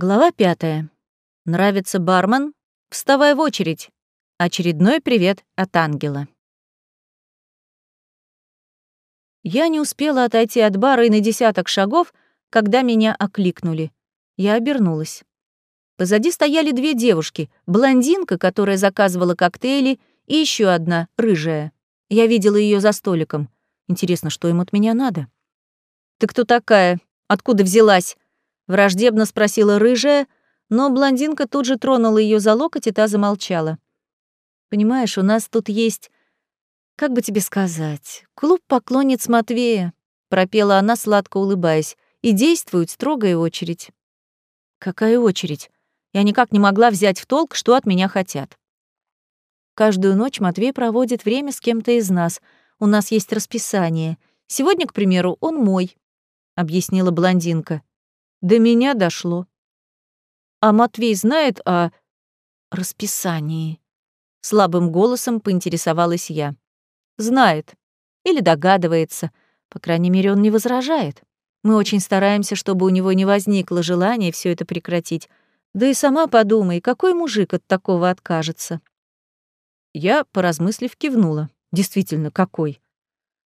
Глава пятая. Нравится бармен? Вставай в очередь. Очередной привет от ангела. Я не успела отойти от бара и на десяток шагов, когда меня окликнули. Я обернулась. Позади стояли две девушки, блондинка, которая заказывала коктейли, и еще одна, рыжая. Я видела ее за столиком. Интересно, что им от меня надо? «Ты кто такая? Откуда взялась?» Враждебно спросила рыжая, но блондинка тут же тронула ее за локоть, и та замолчала. «Понимаешь, у нас тут есть... Как бы тебе сказать? Клуб поклонниц Матвея», — пропела она, сладко улыбаясь, «и действует строгая очередь». «Какая очередь?» Я никак не могла взять в толк, что от меня хотят. Каждую ночь Матвей проводит время с кем-то из нас. У нас есть расписание. Сегодня, к примеру, он мой, — объяснила блондинка. До меня дошло. А Матвей знает о расписании. Слабым голосом поинтересовалась я. Знает. Или догадывается. По крайней мере, он не возражает. Мы очень стараемся, чтобы у него не возникло желания все это прекратить. Да и сама подумай, какой мужик от такого откажется. Я, поразмыслив, кивнула. Действительно, какой.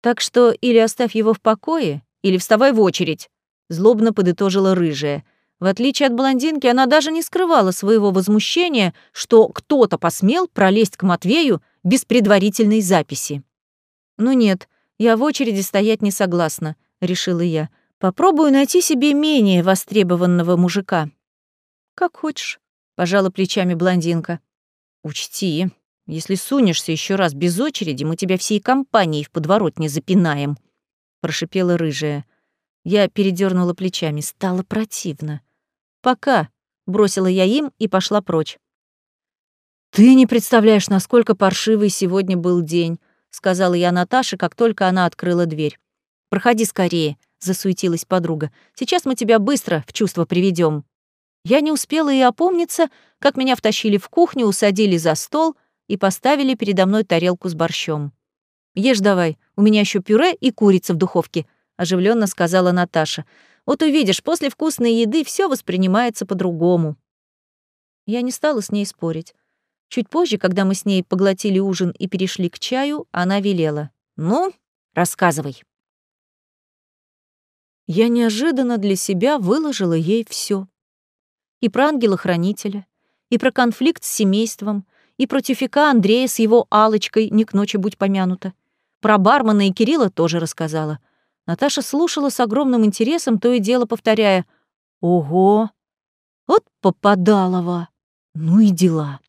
Так что или оставь его в покое, или вставай в очередь злобно подытожила рыжая. В отличие от блондинки, она даже не скрывала своего возмущения, что кто-то посмел пролезть к Матвею без предварительной записи. «Ну нет, я в очереди стоять не согласна», — решила я. «Попробую найти себе менее востребованного мужика». «Как хочешь», — пожала плечами блондинка. «Учти, если сунешься еще раз без очереди, мы тебя всей компанией в подворотне запинаем», — прошипела рыжая. Я передернула плечами, стало противно. «Пока», — бросила я им и пошла прочь. «Ты не представляешь, насколько паршивый сегодня был день», — сказала я Наташе, как только она открыла дверь. «Проходи скорее», — засуетилась подруга. «Сейчас мы тебя быстро в чувство приведем. Я не успела и опомниться, как меня втащили в кухню, усадили за стол и поставили передо мной тарелку с борщом. «Ешь давай, у меня еще пюре и курица в духовке», оживленно сказала Наташа. Вот увидишь, после вкусной еды все воспринимается по-другому. Я не стала с ней спорить. Чуть позже, когда мы с ней поглотили ужин и перешли к чаю, она велела. «Ну, рассказывай». Я неожиданно для себя выложила ей все: И про ангела-хранителя, и про конфликт с семейством, и про тюфика Андрея с его алочкой не к ночи будь помянута. Про бармена и Кирилла тоже рассказала — Наташа слушала с огромным интересом, то и дело повторяя «Ого! Вот попадалова! Ну и дела!»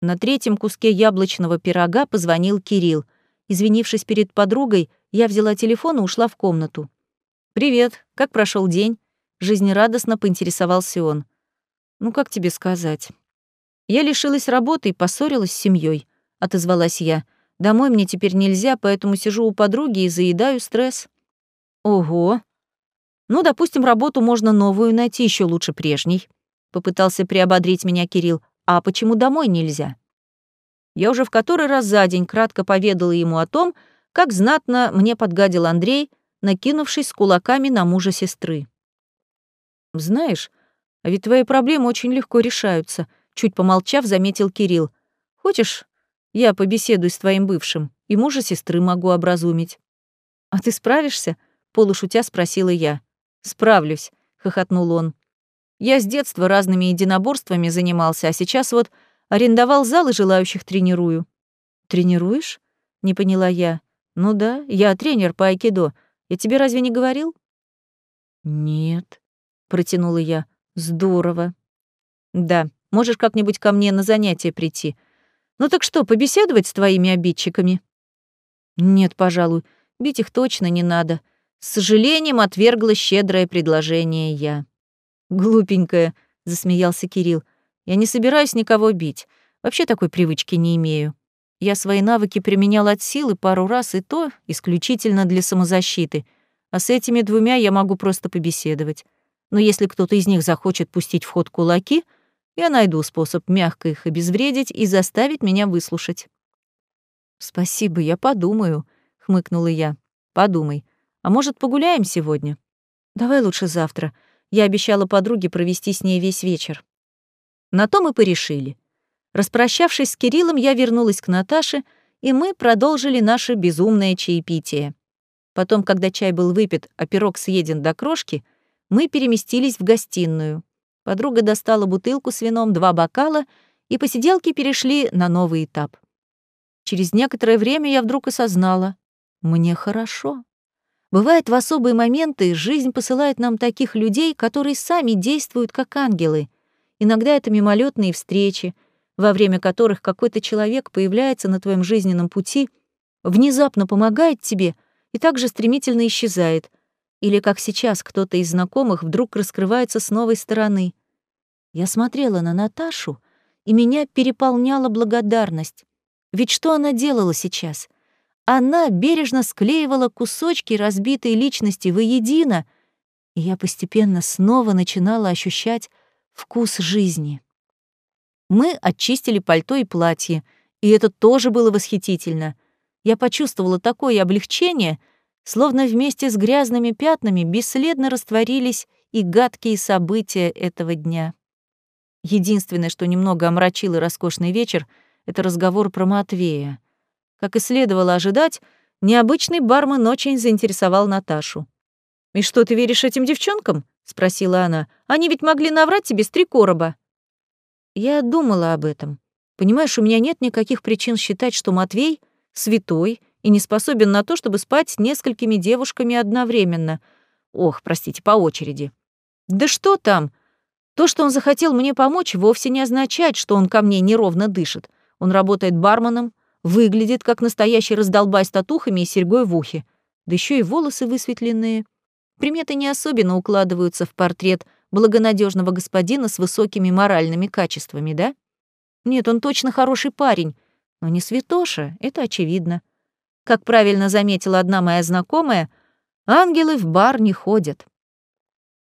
На третьем куске яблочного пирога позвонил Кирилл. Извинившись перед подругой, я взяла телефон и ушла в комнату. «Привет, как прошел день?» Жизнерадостно поинтересовался он. «Ну, как тебе сказать?» «Я лишилась работы и поссорилась с семьей, отозвалась я. Домой мне теперь нельзя, поэтому сижу у подруги и заедаю стресс. Ого. Ну, допустим, работу можно новую найти, еще лучше прежней. Попытался приободрить меня Кирилл. А почему домой нельзя? Я уже в который раз за день кратко поведала ему о том, как знатно мне подгадил Андрей, накинувшись с кулаками на мужа сестры. «Знаешь, а ведь твои проблемы очень легко решаются», — чуть помолчав, заметил Кирилл. «Хочешь, я побеседую с твоим бывшим, и мужа сестры могу образумить. А ты справишься? полушутя спросила я. Справлюсь, хохотнул он. Я с детства разными единоборствами занимался, а сейчас вот арендовал зал и желающих тренирую. Тренируешь? Не поняла я. Ну да, я тренер по айкидо. Я тебе разве не говорил? Нет, протянула я. Здорово. Да, можешь как-нибудь ко мне на занятия прийти. Ну так что, побеседовать с твоими обидчиками? Нет, пожалуй, бить их точно не надо. С сожалением отвергла щедрое предложение я. Глупенькая, засмеялся Кирилл. Я не собираюсь никого бить. Вообще такой привычки не имею. Я свои навыки применял от силы пару раз, и то исключительно для самозащиты. А с этими двумя я могу просто побеседовать. Но если кто-то из них захочет пустить в ход кулаки — я найду способ мягко их обезвредить и заставить меня выслушать. «Спасибо, я подумаю», — хмыкнула я. «Подумай. А может, погуляем сегодня?» «Давай лучше завтра. Я обещала подруге провести с ней весь вечер. На то мы порешили. Распрощавшись с Кириллом, я вернулась к Наташе, и мы продолжили наше безумное чаепитие. Потом, когда чай был выпит, а пирог съеден до крошки, мы переместились в гостиную. Подруга достала бутылку с вином, два бокала, и посиделки перешли на новый этап. Через некоторое время я вдруг осознала — мне хорошо. Бывает, в особые моменты жизнь посылает нам таких людей, которые сами действуют как ангелы. Иногда это мимолетные встречи, во время которых какой-то человек появляется на твоем жизненном пути, внезапно помогает тебе и также стремительно исчезает. Или как сейчас кто-то из знакомых вдруг раскрывается с новой стороны. Я смотрела на Наташу, и меня переполняла благодарность. Ведь что она делала сейчас? Она бережно склеивала кусочки разбитой личности воедино, и я постепенно снова начинала ощущать вкус жизни. Мы очистили пальто и платье, и это тоже было восхитительно. Я почувствовала такое облегчение, словно вместе с грязными пятнами бесследно растворились и гадкие события этого дня. Единственное, что немного омрачило роскошный вечер, это разговор про Матвея. Как и следовало ожидать, необычный бармен очень заинтересовал Наташу. «И что, ты веришь этим девчонкам?» — спросила она. «Они ведь могли наврать тебе с три короба». Я думала об этом. Понимаешь, у меня нет никаких причин считать, что Матвей святой и не способен на то, чтобы спать с несколькими девушками одновременно. Ох, простите, по очереди. Да что там? То, что он захотел мне помочь, вовсе не означает, что он ко мне неровно дышит. Он работает барменом, выглядит как настоящий раздолбай с татухами и серьгой в ухе. Да еще и волосы высветленные. Приметы не особенно укладываются в портрет благонадежного господина с высокими моральными качествами, да? Нет, он точно хороший парень, но не святоша, это очевидно. Как правильно заметила одна моя знакомая, ангелы в бар не ходят.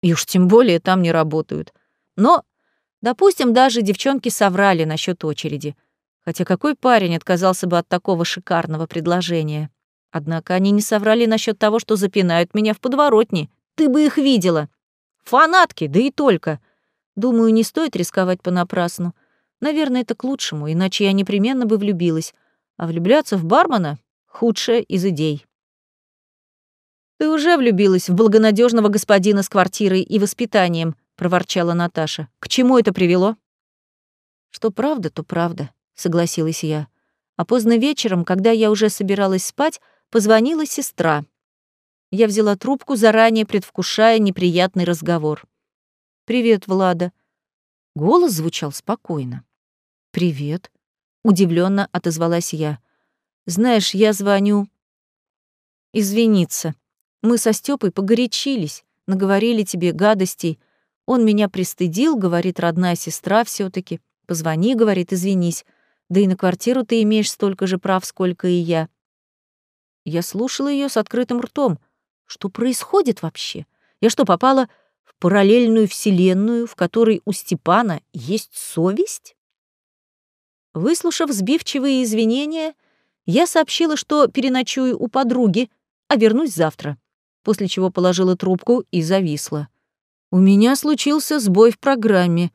И уж тем более там не работают. Но, допустим, даже девчонки соврали насчет очереди. Хотя какой парень отказался бы от такого шикарного предложения? Однако они не соврали насчет того, что запинают меня в подворотне. Ты бы их видела. Фанатки, да и только. Думаю, не стоит рисковать понапрасну. Наверное, это к лучшему, иначе я непременно бы влюбилась. А влюбляться в бармена — худшая из идей. Ты уже влюбилась в благонадежного господина с квартирой и воспитанием, проворчала Наташа. К чему это привело? Что правда, то правда, согласилась я. А поздно вечером, когда я уже собиралась спать, позвонила сестра. Я взяла трубку, заранее предвкушая неприятный разговор. «Привет, Влада». Голос звучал спокойно. «Привет», — удивленно отозвалась я. «Знаешь, я звоню...» «Извиниться. Мы со Стёпой погорячились, наговорили тебе гадостей, он меня пристыдил, говорит родная сестра все таки Позвони, говорит, извинись. Да и на квартиру ты имеешь столько же прав, сколько и я. Я слушала ее с открытым ртом. Что происходит вообще? Я что, попала в параллельную вселенную, в которой у Степана есть совесть? Выслушав сбивчивые извинения, я сообщила, что переночую у подруги, а вернусь завтра, после чего положила трубку и зависла. У меня случился сбой в программе.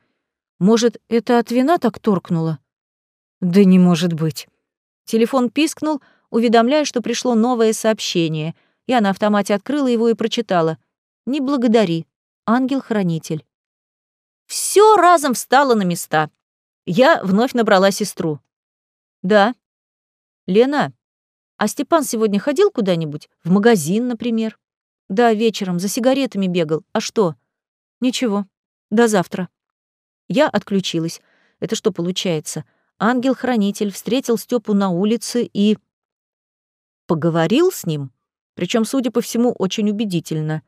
Может, это от вина так торкнуло? Да не может быть. Телефон пискнул, уведомляя, что пришло новое сообщение. Я на автомате открыла его и прочитала. «Не благодари. Ангел-хранитель». Все разом встало на места. Я вновь набрала сестру. «Да». «Лена, а Степан сегодня ходил куда-нибудь? В магазин, например?» «Да, вечером, за сигаретами бегал. А что?» Ничего. До завтра. Я отключилась. Это что получается? Ангел-хранитель встретил Степу на улице и... Поговорил с ним? Причем, судя по всему, очень убедительно.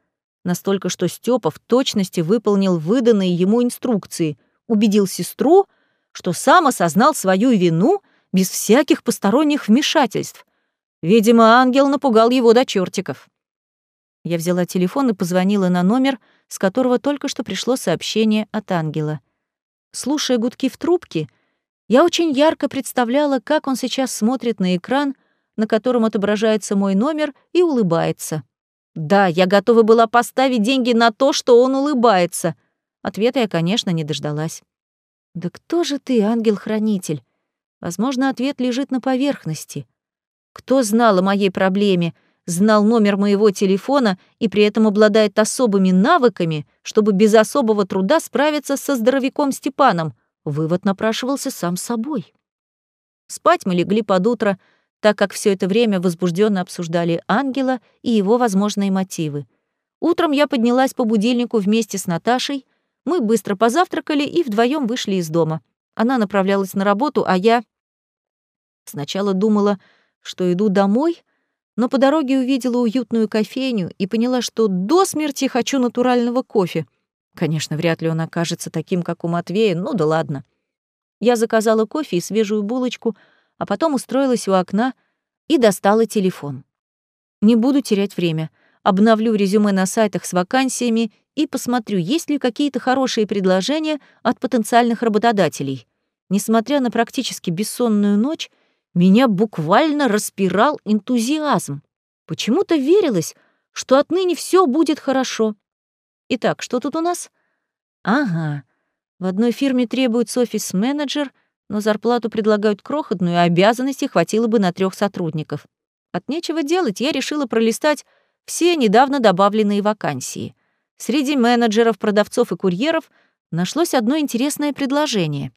Настолько, что Степа в точности выполнил выданные ему инструкции, убедил сестру, что сам осознал свою вину без всяких посторонних вмешательств. Видимо, ангел напугал его до чертиков. Я взяла телефон и позвонила на номер, с которого только что пришло сообщение от ангела. Слушая гудки в трубке, я очень ярко представляла, как он сейчас смотрит на экран, на котором отображается мой номер, и улыбается. Да, я готова была поставить деньги на то, что он улыбается. Ответа я, конечно, не дождалась. Да кто же ты, ангел-хранитель? Возможно, ответ лежит на поверхности. Кто знал о моей проблеме, знал номер моего телефона и при этом обладает особыми навыками, чтобы без особого труда справиться со здоровяком Степаном? Вывод напрашивался сам собой. Спать мы легли под утро, так как все это время возбужденно обсуждали ангела и его возможные мотивы. Утром я поднялась по будильнику вместе с Наташей, мы быстро позавтракали и вдвоем вышли из дома. Она направлялась на работу, а я... Сначала думала, что иду домой, но по дороге увидела уютную кофейню и поняла, что до смерти хочу натурального кофе. Конечно, вряд ли он окажется таким, как у Матвея, ну да ладно. Я заказала кофе и свежую булочку, а потом устроилась у окна и достала телефон. Не буду терять время. Обновлю резюме на сайтах с вакансиями и посмотрю, есть ли какие-то хорошие предложения от потенциальных работодателей. Несмотря на практически бессонную ночь, меня буквально распирал энтузиазм. Почему-то верилось, что отныне все будет хорошо. Итак, что тут у нас? Ага, в одной фирме требуется офис-менеджер, но зарплату предлагают крохотную, а обязанностей хватило бы на трех сотрудников. От нечего делать я решила пролистать все недавно добавленные вакансии — Среди менеджеров, продавцов и курьеров нашлось одно интересное предложение.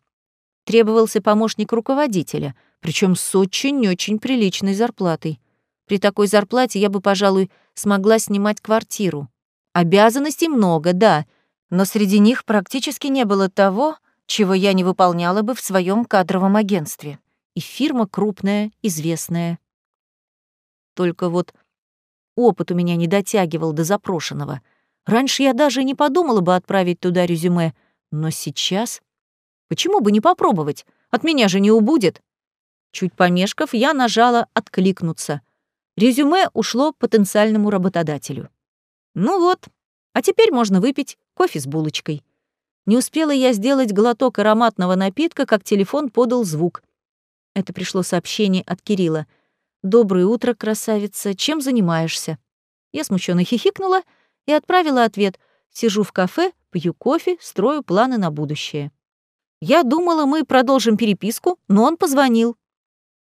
Требовался помощник руководителя, причем с очень-очень приличной зарплатой. При такой зарплате я бы, пожалуй, смогла снимать квартиру. Обязанностей много, да, но среди них практически не было того, чего я не выполняла бы в своем кадровом агентстве. И фирма крупная, известная. Только вот опыт у меня не дотягивал до запрошенного — Раньше я даже не подумала бы отправить туда резюме, но сейчас... Почему бы не попробовать? От меня же не убудет. Чуть помешков, я нажала «Откликнуться». Резюме ушло потенциальному работодателю. Ну вот, а теперь можно выпить кофе с булочкой. Не успела я сделать глоток ароматного напитка, как телефон подал звук. Это пришло сообщение от Кирилла. «Доброе утро, красавица. Чем занимаешься?» Я смущенно хихикнула — и отправила ответ «Сижу в кафе, пью кофе, строю планы на будущее». Я думала, мы продолжим переписку, но он позвонил.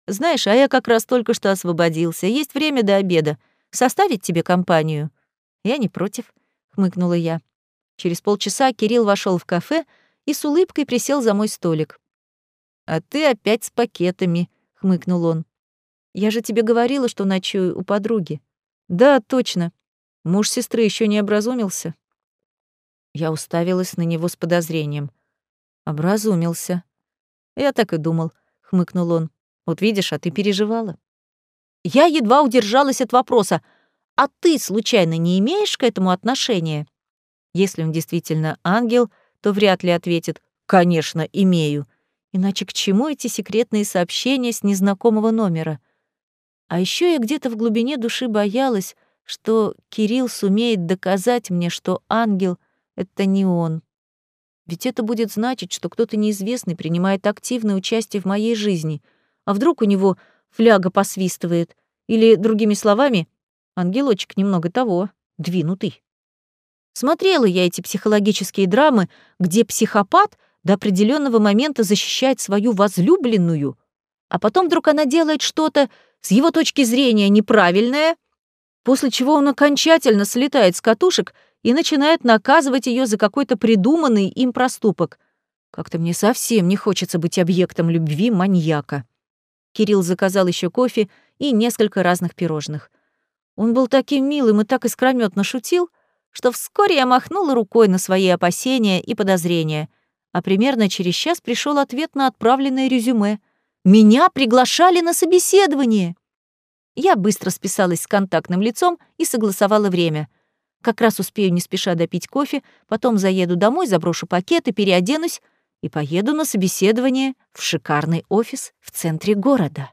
«Знаешь, а я как раз только что освободился. Есть время до обеда. Составить тебе компанию?» «Я не против», — хмыкнула я. Через полчаса Кирилл вошел в кафе и с улыбкой присел за мой столик. «А ты опять с пакетами», — хмыкнул он. «Я же тебе говорила, что ночую у подруги». «Да, точно. Муж сестры еще не образумился? Я уставилась на него с подозрением. Образумился. Я так и думал, хмыкнул он. Вот видишь, а ты переживала. Я едва удержалась от вопроса. А ты, случайно, не имеешь к этому отношения? Если он действительно ангел, то вряд ли ответит «Конечно, имею». Иначе к чему эти секретные сообщения с незнакомого номера? А еще я где-то в глубине души боялась, что Кирилл сумеет доказать мне, что ангел — это не он. Ведь это будет значить, что кто-то неизвестный принимает активное участие в моей жизни. А вдруг у него фляга посвистывает? Или, другими словами, ангелочек немного того, двинутый. Смотрела я эти психологические драмы, где психопат до определенного момента защищает свою возлюбленную, а потом вдруг она делает что-то с его точки зрения неправильное — после чего он окончательно слетает с катушек и начинает наказывать ее за какой-то придуманный им проступок. Как-то мне совсем не хочется быть объектом любви маньяка. Кирилл заказал еще кофе и несколько разных пирожных. Он был таким милым и так искрометно шутил, что вскоре я махнула рукой на свои опасения и подозрения, а примерно через час пришел ответ на отправленное резюме. Меня приглашали на собеседование. Я быстро списалась с контактным лицом и согласовала время. Как раз успею не спеша допить кофе, потом заеду домой, заброшу пакеты, переоденусь и поеду на собеседование в шикарный офис в центре города.